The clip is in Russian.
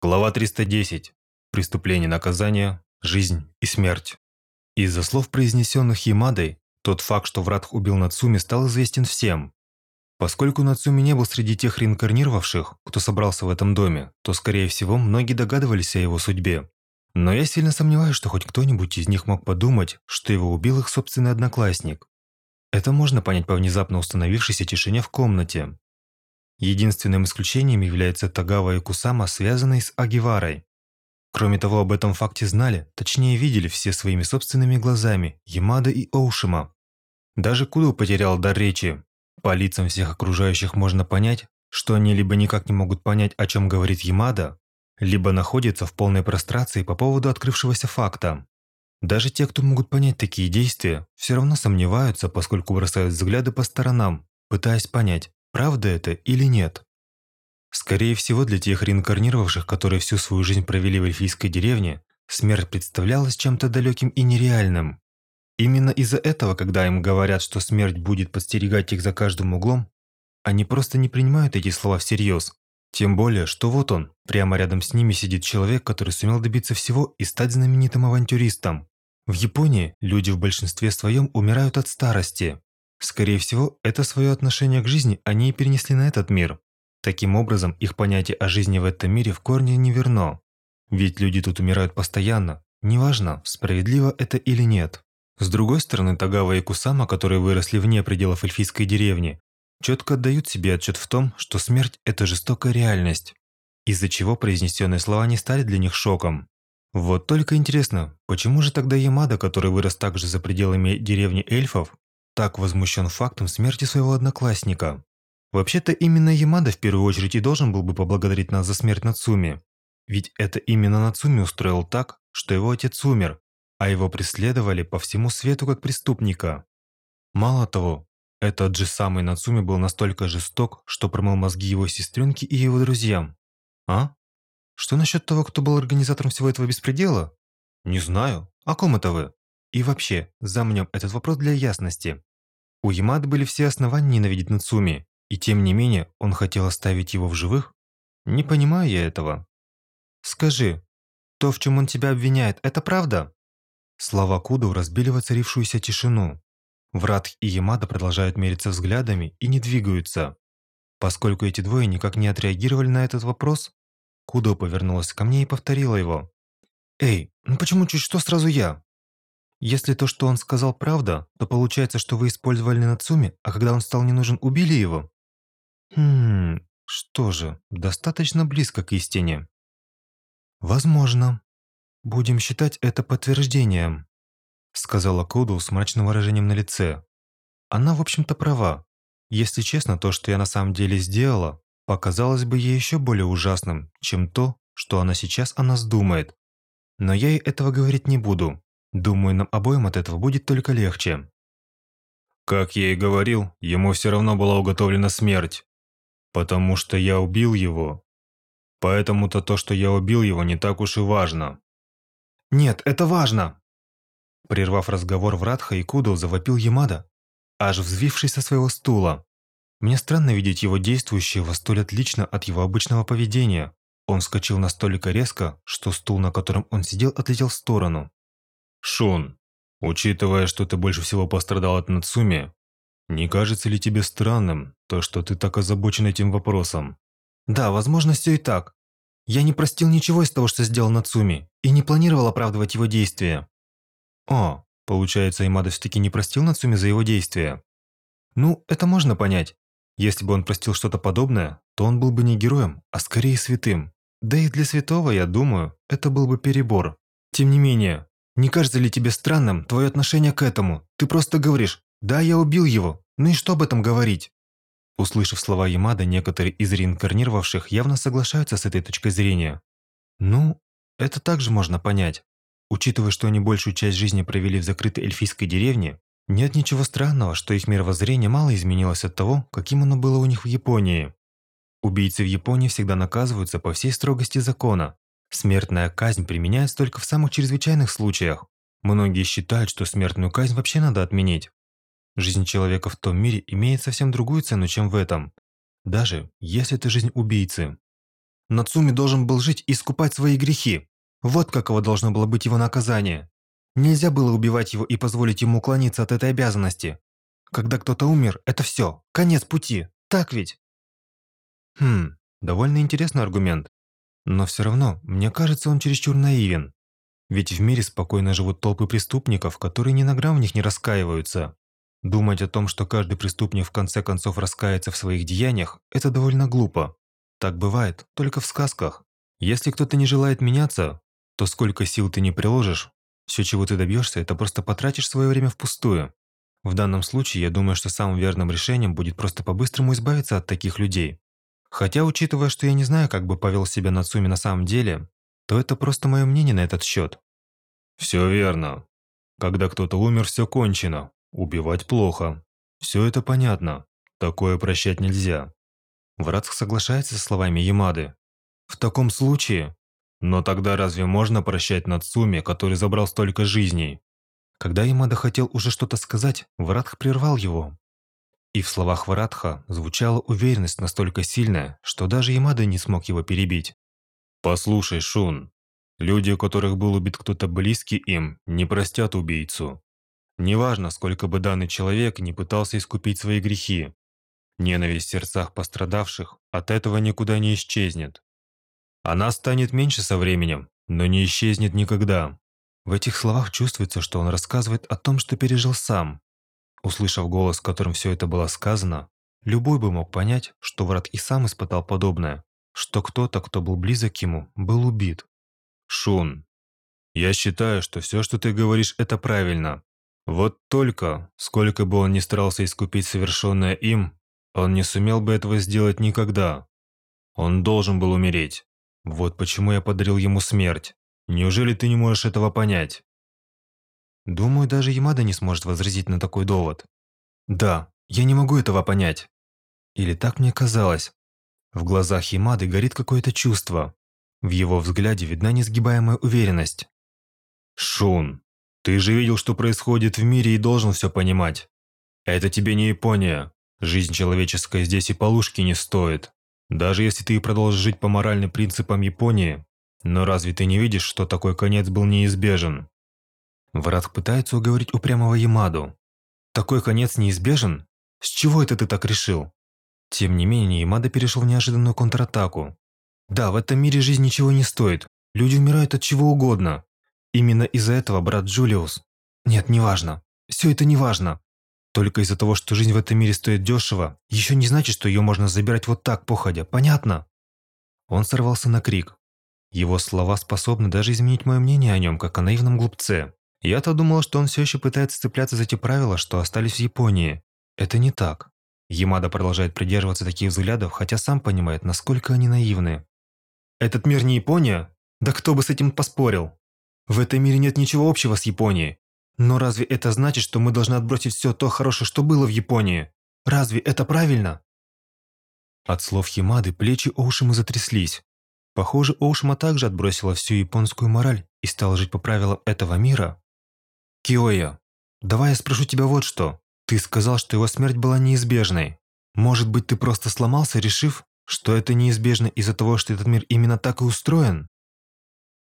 Глава 310. Преступление, наказание, жизнь и смерть. Из-за слов, произнесенных Ямадой, тот факт, что Вратх убил Нацуми, стал известен всем. Поскольку Нацуми не был среди тех реинкарнировавших, кто собрался в этом доме, то, скорее всего, многие догадывались о его судьбе. Но я сильно сомневаюсь, что хоть кто-нибудь из них мог подумать, что его убил их собственный одноклассник. Это можно понять по внезапно установившейся тишине в комнате. Единственным исключением является Тагава и Кусама, связанные с Агиварой. Кроме того, об этом факте знали, точнее видели все своими собственными глазами Ямада и Оушима. Даже Кудо потерял дар речи. По лицам всех окружающих можно понять, что они либо никак не могут понять, о чем говорит Ямада, либо находятся в полной прострации по поводу открывшегося факта. Даже те, кто могут понять такие действия, все равно сомневаются, поскольку бросают взгляды по сторонам, пытаясь понять, правда это или нет. Скорее всего, для тех реинкарнировавших, которые всю свою жизнь провели в эльфийской деревне, смерть представлялась чем-то далеким и нереальным. Именно из-за этого, когда им говорят, что смерть будет подстерегать их за каждым углом, они просто не принимают эти слова всерьез. Тем более, что вот он, прямо рядом с ними сидит человек, который сумел добиться всего и стать знаменитым авантюристом. В Японии люди в большинстве своем умирают от старости, Скорее всего, это свое отношение к жизни они и перенесли на этот мир. Таким образом, их понятие о жизни в этом мире в корне не верно. Ведь люди тут умирают постоянно, неважно, справедливо это или нет. С другой стороны, Тагава и Кусама, которые выросли вне пределов эльфийской деревни, четко отдают себе отчет в том, что смерть – это жестокая реальность, из-за чего произнесенные слова не стали для них шоком. Вот только интересно, почему же тогда Ямада, который вырос также за пределами деревни эльфов, так возмущен фактом смерти своего одноклассника. Вообще-то именно Ямада в первую очередь и должен был бы поблагодарить нас за смерть Нацуми. Ведь это именно Нацуми устроил так, что его отец умер, а его преследовали по всему свету как преступника. Мало того, этот же самый Нацуми был настолько жесток, что промыл мозги его сестренке и его друзьям. А? Что насчет того, кто был организатором всего этого беспредела? Не знаю. О ком это вы? И вообще, замнем этот вопрос для ясности. У Ямады были все основания ненавидеть Нацуми, и тем не менее он хотел оставить его в живых? Не понимаю я этого. Скажи, то, в чем он тебя обвиняет, это правда? Слова Кудо разбили воцарившуюся тишину. Врат и Ямада продолжают мериться взглядами и не двигаются. Поскольку эти двое никак не отреагировали на этот вопрос, Кудо повернулась ко мне и повторила его. «Эй, ну почему чуть что сразу я?» Если то, что он сказал, правда, то получается, что вы использовали Нацуми, а когда он стал не нужен, убили его? Хм, что же, достаточно близко к истине. Возможно. Будем считать это подтверждением, сказала Коду с мрачным выражением на лице. Она, в общем-то, права. Если честно, то, что я на самом деле сделала, показалось бы ей еще более ужасным, чем то, что она сейчас о нас думает. Но я ей этого говорить не буду. Думаю, нам обоим от этого будет только легче. Как я и говорил, ему все равно была уготовлена смерть. Потому что я убил его. Поэтому-то то, что я убил его, не так уж и важно. Нет, это важно! Прервав разговор в Радха и Кудо, завопил Ямада, аж взвившись со своего стула. Мне странно видеть его действующего столь отлично от его обычного поведения. Он вскочил настолько резко, что стул, на котором он сидел, отлетел в сторону. Шон, учитывая, что ты больше всего пострадал от Нацуми, не кажется ли тебе странным то, что ты так озабочен этим вопросом? Да, возможно, все и так. Я не простил ничего из того, что сделал Нацуми, и не планировал оправдывать его действия. О, получается, Имада все-таки не простил Нацуми за его действия. Ну, это можно понять. Если бы он простил что-то подобное, то он был бы не героем, а скорее святым. Да и для святого, я думаю, это был бы перебор. Тем не менее, не кажется ли тебе странным твое отношение к этому? Ты просто говоришь «Да, я убил его». Ну и что об этом говорить?» Услышав слова Ямада, некоторые из реинкарнировавших явно соглашаются с этой точкой зрения. Ну, это также можно понять. Учитывая, что они большую часть жизни провели в закрытой эльфийской деревне, нет ничего странного, что их мировоззрение мало изменилось от того, каким оно было у них в Японии. Убийцы в Японии всегда наказываются по всей строгости закона, Смертная казнь применяется только в самых чрезвычайных случаях. Многие считают, что смертную казнь вообще надо отменить. Жизнь человека в том мире имеет совсем другую цену, чем в этом. Даже если это жизнь убийцы. Нацуми должен был жить и искупать свои грехи. Вот каково должно было быть его наказание. Нельзя было убивать его и позволить ему уклониться от этой обязанности. Когда кто-то умер, это все, конец пути, так ведь? Хм, довольно интересный аргумент. Но все равно, мне кажется, он чересчур наивен. Ведь в мире спокойно живут толпы преступников, которые ни на грамм в них не раскаиваются. Думать о том, что каждый преступник в конце концов раскается в своих деяниях, это довольно глупо. Так бывает только в сказках. Если кто-то не желает меняться, то сколько сил ты не приложишь, все, чего ты добьешься, это просто потратишь свое время впустую. В данном случае, я думаю, что самым верным решением будет просто по-быстрому избавиться от таких людей. Хотя, учитывая, что я не знаю, как бы повел себя Нацуми на самом деле, то это просто мое мнение на этот счет. Все верно. Когда кто-то умер, все кончено. Убивать плохо. Все это понятно. Такое прощать нельзя. Врацк соглашается со словами Ямады. В таком случае... Но тогда разве можно прощать Нацуми, который забрал столько жизней? Когда Ямада хотел уже что-то сказать, Варатх прервал его. И в словах Варатха звучала уверенность настолько сильная, что даже Ямада не смог его перебить. «Послушай, Шун, люди, у которых был убит кто-то близкий им, не простят убийцу. Неважно, сколько бы данный человек не пытался искупить свои грехи, ненависть в сердцах пострадавших от этого никуда не исчезнет. Она станет меньше со временем, но не исчезнет никогда. В этих словах чувствуется, что он рассказывает о том, что пережил сам. Услышав голос, которым все это было сказано, любой бы мог понять, что врат и сам испытал подобное, что кто-то, кто был близок к ему, был убит. Шун, я считаю, что все, что ты говоришь, это правильно. Вот только, сколько бы он ни старался искупить совершенное им, он не сумел бы этого сделать никогда. Он должен был умереть. Вот почему я подарил ему смерть. Неужели ты не можешь этого понять? Думаю, даже Ямада не сможет возразить на такой довод. Да, я не могу этого понять. Или так мне казалось. В глазах Ямады горит какое-то чувство. В его взгляде видна несгибаемая уверенность. Шун, ты же видел, что происходит в мире и должен все понимать. Это тебе не Япония. Жизнь человеческая здесь и полушки не стоит. Даже если ты и продолжишь жить по моральным принципам Японии, но разве ты не видишь, что такой конец был неизбежен? Врат пытается уговорить упрямого Ямаду. Такой конец неизбежен? С чего это ты так решил? Тем не менее, Ямада перешел в неожиданную контратаку. Да, в этом мире жизнь ничего не стоит. Люди умирают от чего угодно. Именно из-за этого брат Джулиус... Нет, неважно. Все это неважно. Только из-за того, что жизнь в этом мире стоит дешево, еще не значит, что ее можно забирать вот так, походя. Понятно? Он сорвался на крик. Его слова способны даже изменить мое мнение о нем, как о наивном глупце. Я-то думал, что он все еще пытается цепляться за те правила, что остались в Японии. Это не так. Ямада продолжает придерживаться таких взглядов, хотя сам понимает, насколько они наивны. Этот мир не Япония? Да кто бы с этим поспорил? В этом мире нет ничего общего с Японией. Но разве это значит, что мы должны отбросить все то хорошее, что было в Японии? Разве это правильно? От слов Ямады плечи Оушима затряслись. Похоже, Оушима также отбросила всю японскую мораль и стала жить по правилам этого мира. Киоя, давай я спрошу тебя вот что. Ты сказал, что его смерть была неизбежной. Может быть, ты просто сломался, решив, что это неизбежно из-за того, что этот мир именно так и устроен?